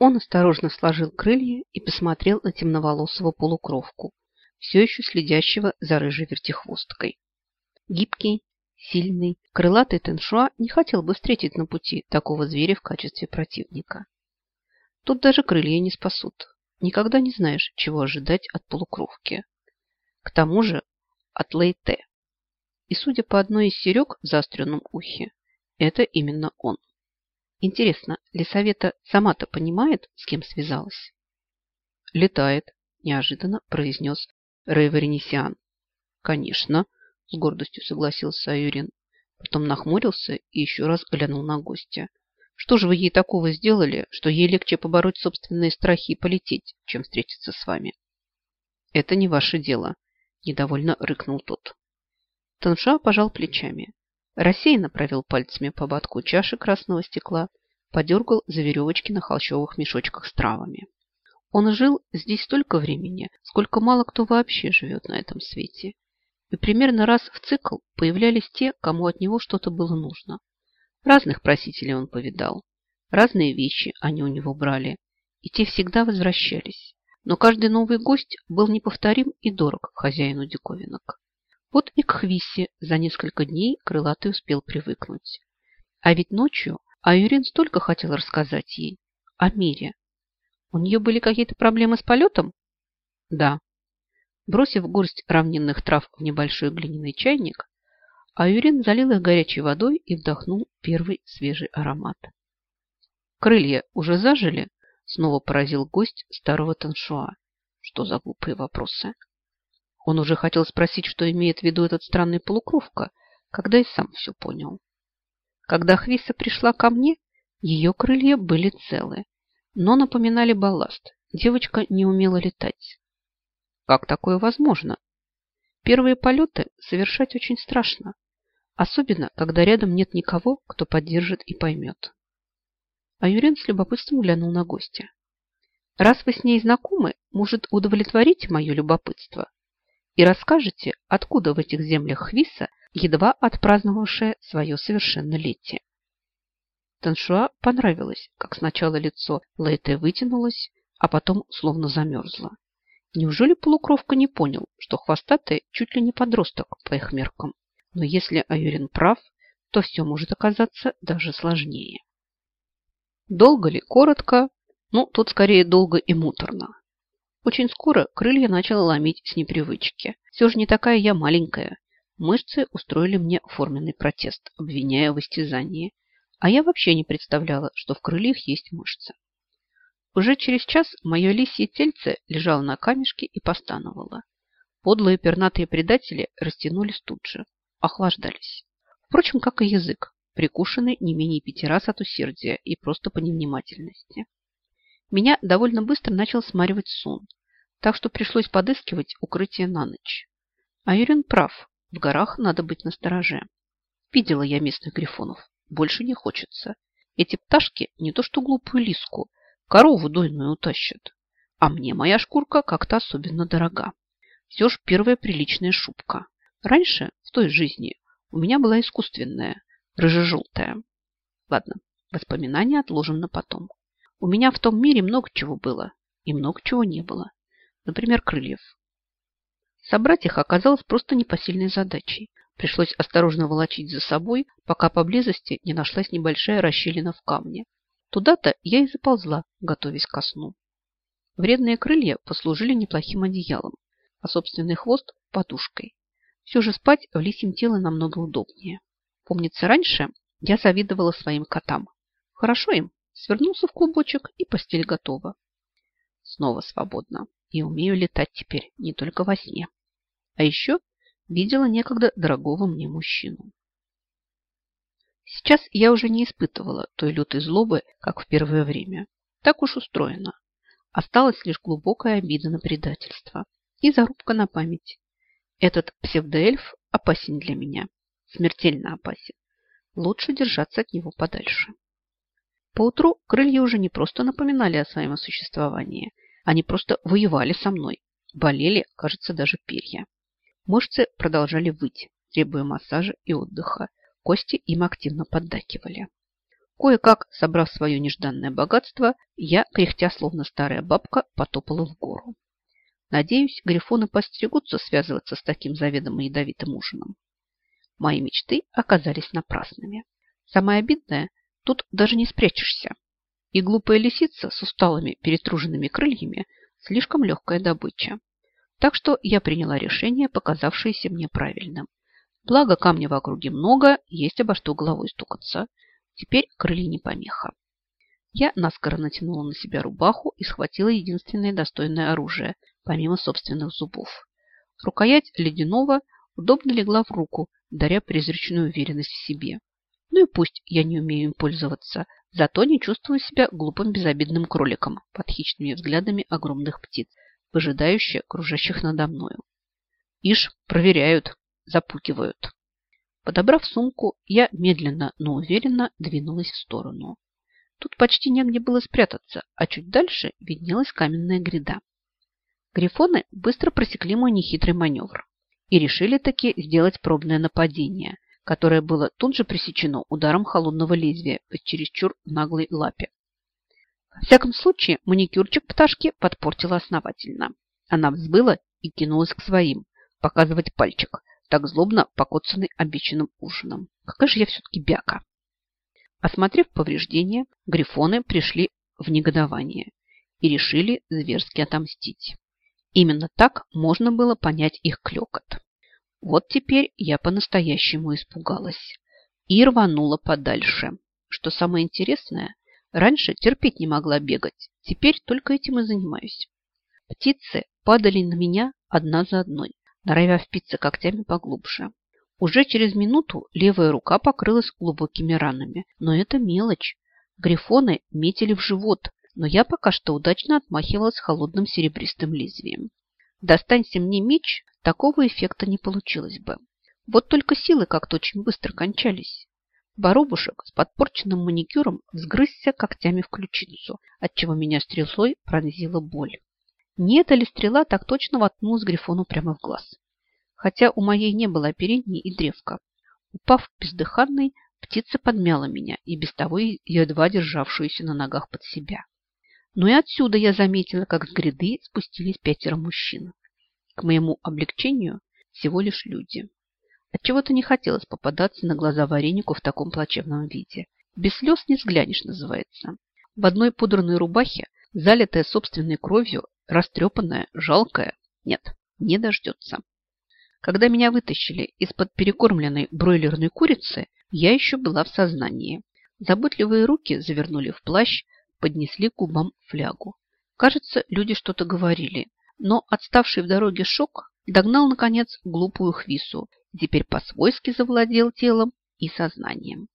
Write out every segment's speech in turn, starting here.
Он осторожно сложил крылья и посмотрел на темноволосого полукровку, все еще следящего за рыжей вертихвосткой. Гибкий, сильный, крылатый Теншуа не хотел бы встретить на пути такого зверя в качестве противника. Тут даже крылья не спасут. Никогда не знаешь, чего ожидать от полукровки. К тому же от Лейте. И судя по одной из серег в заостренном ухе, это именно он. Интересно, Лисавета сама-то понимает, с кем связалась? «Летает», – неожиданно произнес Рейвернисиан. «Конечно», – с гордостью согласился Аюрин. Потом нахмурился и еще раз глянул на гостя. «Что же вы ей такого сделали, что ей легче побороть собственные страхи и полететь, чем встретиться с вами?» «Это не ваше дело», – недовольно рыкнул тот. Танша пожал плечами. Рассеянно провел пальцами по ободку чаши красного стекла, подергал за веревочки на холщовых мешочках с травами. Он жил здесь столько времени, сколько мало кто вообще живет на этом свете. И примерно раз в цикл появлялись те, кому от него что-то было нужно. Разных просителей он повидал, разные вещи они у него брали, и те всегда возвращались. Но каждый новый гость был неповторим и дорог хозяину диковинок. Вот и к Хвисе за несколько дней крылатый успел привыкнуть. А ведь ночью Аюрин столько хотел рассказать ей о мире. У нее были какие-то проблемы с полетом? Да. Бросив горсть равнинных трав в небольшой глиняный чайник, Аюрин залил их горячей водой и вдохнул первый свежий аромат. «Крылья уже зажили?» Снова поразил гость старого таншуа. Что за глупые вопросы? Он уже хотел спросить, что имеет в виду этот странный полукровка, когда и сам все понял. Когда Хвиса пришла ко мне, ее крылья были целы, но напоминали балласт. Девочка не умела летать. Как такое возможно? Первые полеты совершать очень страшно, особенно, когда рядом нет никого, кто поддержит и поймет. А Юрен с любопытством глянул на гостя. Раз вы с ней знакомы, может, удовлетворите мое любопытство? И расскажете, откуда в этих землях Хвиса, едва отпраздновавшая свое совершеннолетие. Таншуа понравилось, как сначала лицо Лейте вытянулось, а потом словно замерзло. Неужели полукровка не понял, что хвостатый чуть ли не подросток по их меркам? Но если Аюрин прав, то все может оказаться даже сложнее. Долго ли, коротко? Ну, тут скорее долго и муторно. Очень скоро крылья начало ломить с непривычки. Все же не такая я маленькая. Мышцы устроили мне форменный протест, обвиняя в истязании. А я вообще не представляла, что в крыльях есть мышцы. Уже через час мое лисье тельце лежало на камешке и постановало. Подлые пернатые предатели растянулись тут же, охлаждались. Впрочем, как и язык, прикушенный не менее пяти раз от усердия и просто по невнимательности. Меня довольно быстро начал смаривать сон, так что пришлось подыскивать укрытие на ночь. А Юрин прав, в горах надо быть настороже. Видела я местных грифонов, больше не хочется. Эти пташки не то что глупую лиску, корову дойную утащат. А мне моя шкурка как-то особенно дорога. Все ж первая приличная шубка. Раньше, в той жизни, у меня была искусственная, рыжежелтая. Ладно, воспоминания отложим на потом. У меня в том мире много чего было и много чего не было. Например, крыльев. Собрать их оказалось просто непосильной задачей. Пришлось осторожно волочить за собой, пока поблизости не нашлась небольшая расщелина в камне. Туда-то я и заползла, готовясь ко сну. Вредные крылья послужили неплохим одеялом, а собственный хвост – подушкой. Все же спать в лисьем теле намного удобнее. Помнится, раньше я завидовала своим котам. Хорошо им, Свернулся в клубочек, и постель готова. Снова свободно. И умею летать теперь не только во сне. А еще видела некогда дорогого мне мужчину. Сейчас я уже не испытывала той лютой злобы, как в первое время. Так уж устроено. Осталась лишь глубокая обида на предательство и зарубка на память. Этот псевдоэльф опасен для меня. Смертельно опасен. Лучше держаться от него подальше. Поутру крылья уже не просто напоминали о своем существовании, они просто воевали со мной. Болели, кажется, даже перья. Мышцы продолжали выть, требуя массажа и отдыха. Кости им активно поддакивали. Кое-как, собрав свое нежданное богатство, я, кряхтя словно старая бабка, потопала в гору. Надеюсь, грифоны постерегутся связываться с таким заведомо ядовитым ужином. Мои мечты оказались напрасными. Самое обидное, тут даже не спрячешься. И глупая лисица с усталыми перетруженными крыльями слишком легкая добыча. Так что я приняла решение, показавшееся мне правильным. Благо камня в округе много, есть обо что головой стукаться. Теперь крылья не помеха. Я наскоро натянула на себя рубаху и схватила единственное достойное оружие, помимо собственных зубов. Рукоять ледяного удобно легла в руку, даря призрачную уверенность в себе. Ну и пусть я не умею им пользоваться, зато не чувствую себя глупым безобидным кроликом под хищными взглядами огромных птиц, выжидающих кружащих надо мною. Ишь, проверяют, запукивают. Подобрав сумку, я медленно, но уверенно двинулась в сторону. Тут почти негде было спрятаться, а чуть дальше виднелась каменная гряда. Грифоны быстро просекли мой нехитрый маневр и решили таки сделать пробное нападение, которое было тут же пресечено ударом холодного лезвия по чересчур наглой лапе. В всяком случае, маникюрчик пташки подпортила основательно. Она взбыла и кинулась к своим, показывать пальчик, так злобно покоцанный обещанным ужином. Какая же я все-таки бяка! Осмотрев повреждения, грифоны пришли в негодование и решили зверски отомстить. Именно так можно было понять их клекот. Вот теперь я по-настоящему испугалась и рванула подальше. Что самое интересное, раньше терпеть не могла бегать, теперь только этим и занимаюсь. Птицы падали на меня одна за одной норовя впиться когтями поглубже. Уже через минуту левая рука покрылась глубокими ранами. Но это мелочь. Грифоны метили в живот, но я пока что удачно отмахивалась холодным серебристым лезвием. Достанься мне меч, такого эффекта не получилось бы. Вот только силы как-то очень быстро кончались. Боробушек с подпорченным маникюром взгрызся когтями в ключицу, отчего меня стрелой пронзила боль. Не эта ли стрела так точно воткнулась Грифону прямо в глаз? Хотя у моей не было оперения и древка. Упав бездыханной, птица подмяла меня и без того едва державшуюся на ногах под себя. Но и отсюда я заметила, как с гряды спустились пятеро мужчин. К моему облегчению всего лишь люди. Отчего-то не хотелось попадаться на глаза варенику в таком плачевном виде. Без слез не взглянешь, называется. В одной пудранной рубахе, залитая собственной кровью, растрепанная, жалкая. Нет, не дождется. Когда меня вытащили из-под перекормленной бройлерной курицы, я еще была в сознании. Заботливые руки завернули в плащ, поднесли к губам флягу. Кажется, люди что-то говорили, но отставший в дороге шок догнал, наконец, глупую хвису и теперь по-свойски завладел телом и сознанием.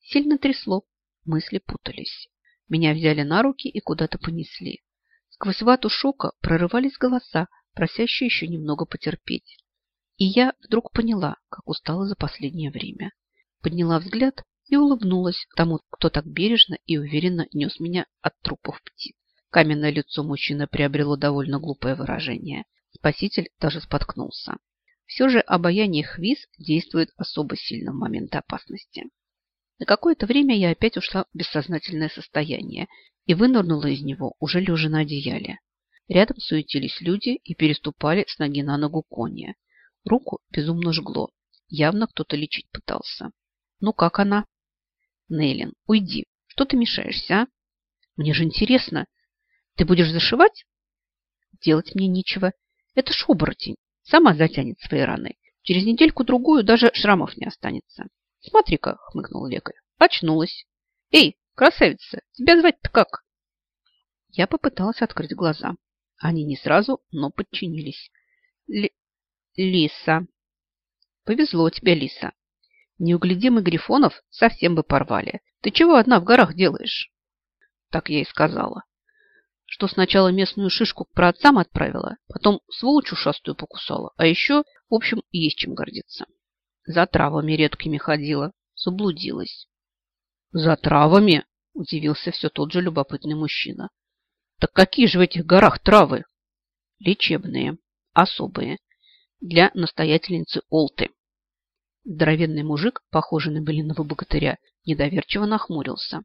Сильно трясло, мысли путались. Меня взяли на руки и куда-то понесли. Сквозь вату шока прорывались голоса, просящие еще немного потерпеть. И я вдруг поняла, как устала за последнее время. Подняла взгляд и улыбнулась тому, кто так бережно и уверенно нес меня от трупов птиц. Каменное лицо мужчины приобрело довольно глупое выражение. Спаситель даже споткнулся. Все же обаяние хвиз действует особо сильно в момент опасности. На какое-то время я опять ушла в бессознательное состояние и вынырнула из него, уже лежа на одеяле. Рядом суетились люди и переступали с ноги на ногу кони. Руку безумно жгло. Явно кто-то лечить пытался. Ну, как она? Нейлин, уйди. Что ты мешаешься, а? Мне же интересно. Ты будешь зашивать? Делать мне нечего. Это ж оборотень. Сама затянет свои раны. Через недельку-другую даже шрамов не останется. Смотри-ка, хмыкнул лекарь. Очнулась. Эй, красавица, тебя звать-то как? Я попыталась открыть глаза. Они не сразу, но подчинились. Ли... Лиса. Повезло тебе, Лиса. Неуглядимый Грифонов совсем бы порвали. Ты чего одна в горах делаешь? Так я и сказала. Что сначала местную шишку к праотцам отправила, потом сволочь ушастую покусала, а еще, в общем, есть чем гордиться. За травами редкими ходила, заблудилась. За травами? Удивился все тот же любопытный мужчина. Так какие же в этих горах травы? Лечебные, особые, для настоятельницы Олты. Здоровенный мужик, похожий на былиного богатыря, недоверчиво нахмурился.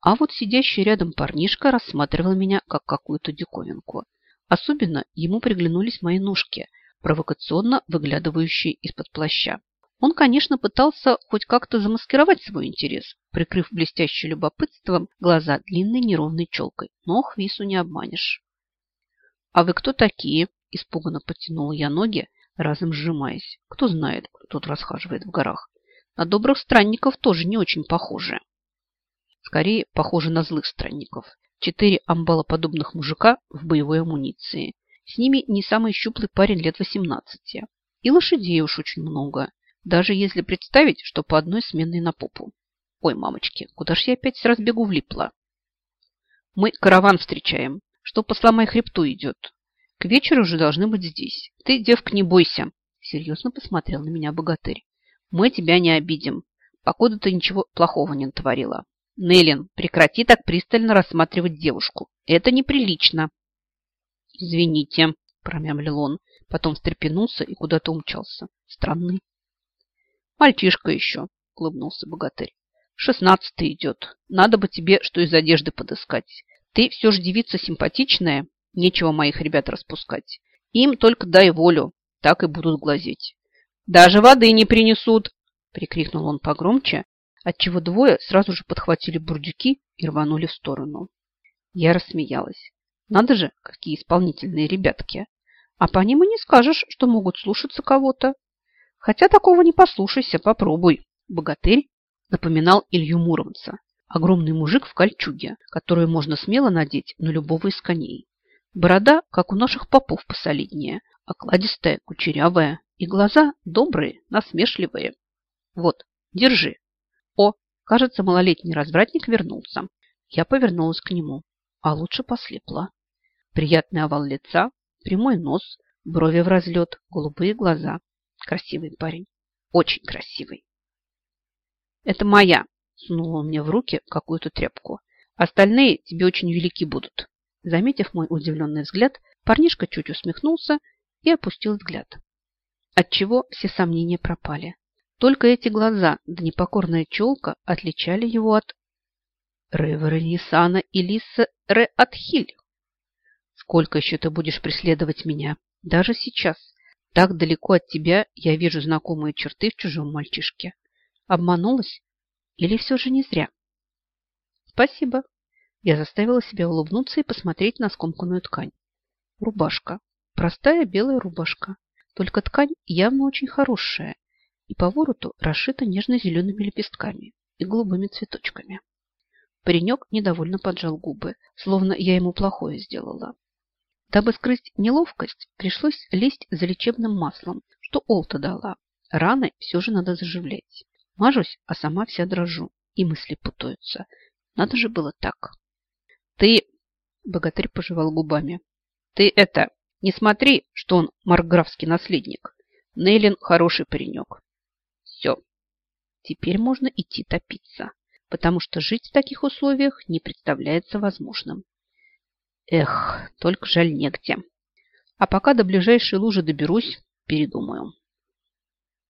А вот сидящий рядом парнишка рассматривал меня как какую-то диковинку. Особенно ему приглянулись мои ножки, провокационно выглядывающие из-под плаща. Он, конечно, пытался хоть как-то замаскировать свой интерес, прикрыв блестящим любопытством глаза длинной неровной челкой, но Хвису не обманешь. «А вы кто такие?» – испуганно подтянула я ноги, разом сжимаясь. Кто знает, кто тут расхаживает в горах. На добрых странников тоже не очень похожи. Скорее, похожи на злых странников. Четыре амбалоподобных мужика в боевой амуниции. С ними не самый щуплый парень лет 18. И лошадей уж очень много. Даже если представить, что по одной сменной на попу. Ой, мамочки, куда ж я опять с разбегу влипла? Мы караван встречаем, что по сломай хребту идет. К вечеру уже должны быть здесь. Ты, девка, не бойся. Серьезно посмотрел на меня богатырь. Мы тебя не обидим, покуда ты ничего плохого не натворила. Неллин, прекрати так пристально рассматривать девушку. Это неприлично. Извините, промямлил он, потом встрепенулся и куда-то умчался. Странный. Мальчишка еще, улыбнулся богатырь. Шестнадцатый идет. Надо бы тебе что из одежды подыскать. Ты все же девица симпатичная. Нечего моих ребят распускать. Им только дай волю. Так и будут глазеть. Даже воды не принесут, прикрикнул он погромче, отчего двое сразу же подхватили бурдюки и рванули в сторону. Я рассмеялась. Надо же, какие исполнительные ребятки. А по ним и не скажешь, что могут слушаться кого-то. Хотя такого не послушайся, попробуй. Богатырь напоминал Илью Муромца. Огромный мужик в кольчуге, которую можно смело надеть на любого из коней. Борода, как у наших попов посолиднее, окладистая, кучерявая, и глаза добрые, насмешливые. Вот, держи. Кажется, малолетний развратник вернулся. Я повернулась к нему, а лучше послепла. Приятный овал лица, прямой нос, брови в разлет, голубые глаза. Красивый парень. Очень красивый. Это моя. Сунула мне в руки какую-то тряпку. Остальные тебе очень велики будут. Заметив мой удивленный взгляд, парнишка чуть усмехнулся и опустил взгляд. Отчего все сомнения пропали. Только эти глаза да непокорная челка отличали его от Ревера Нисана и Лиса Ре Атхиль. Сколько еще ты будешь преследовать меня? Даже сейчас, так далеко от тебя я вижу знакомые черты в чужом мальчишке. Обманулась? Или все же не зря? Спасибо. Я заставила себя улыбнуться и посмотреть на скомканную ткань. Рубашка. Простая белая рубашка. Только ткань явно очень хорошая и по вороту расшита нежно-зелеными лепестками и голубыми цветочками. Паренек недовольно поджал губы, словно я ему плохое сделала. Дабы скрыть неловкость, пришлось лезть за лечебным маслом, что Олта дала. Раны все же надо заживлять. Мажусь, а сама вся дрожу, и мысли путаются. Надо же было так. Ты, богатырь пожевал губами, ты это, не смотри, что он марграфский наследник. Нейлин хороший паренек. Теперь можно идти топиться, потому что жить в таких условиях не представляется возможным. Эх, только жаль негде. А пока до ближайшей лужи доберусь, передумаю.